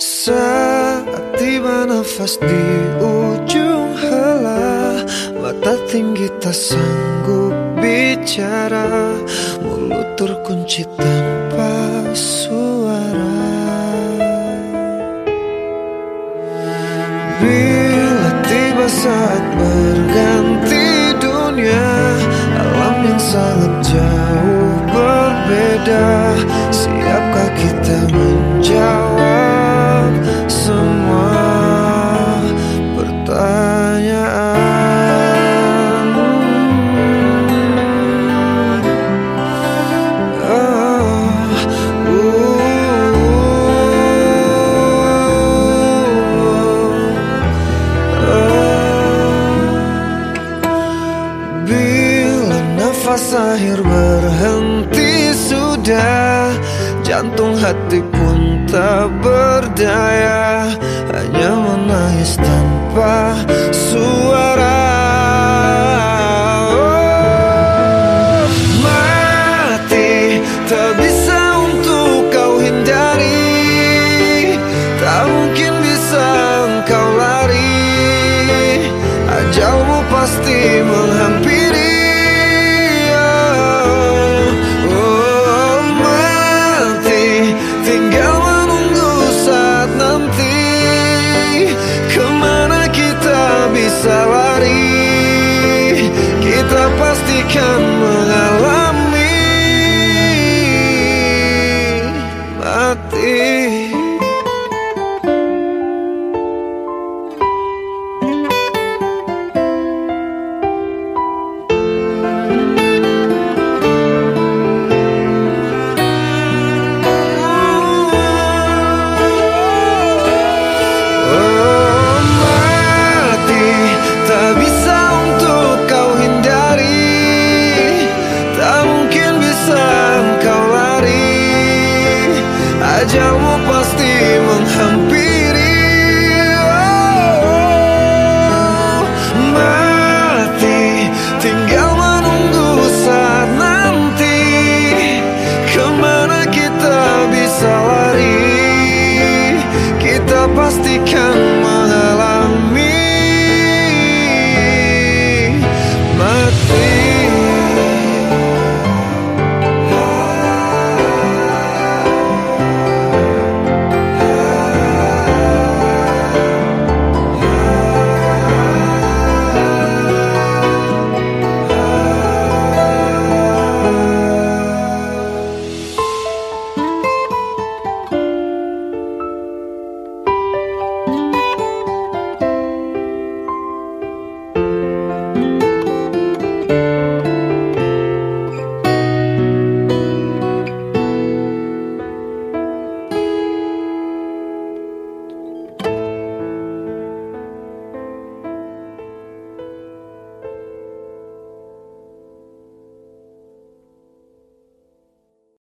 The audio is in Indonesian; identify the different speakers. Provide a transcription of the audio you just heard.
Speaker 1: Saat tiba nafas di ujung hela Mata tinggi tak sanggup bicara Mulut terkunci tanpa suara. Bila tiba saat berganti dunia Alam yang sangat jauh. Nafas akhir berhenti sudah. Jantung hati pun tak berdaya. Hanya menangis tanpa suara. Oh, Mati tak bisa untuk kau hindari. Tak mungkin bisa engkau lari. Ajalmu pasti menghampiri sorrow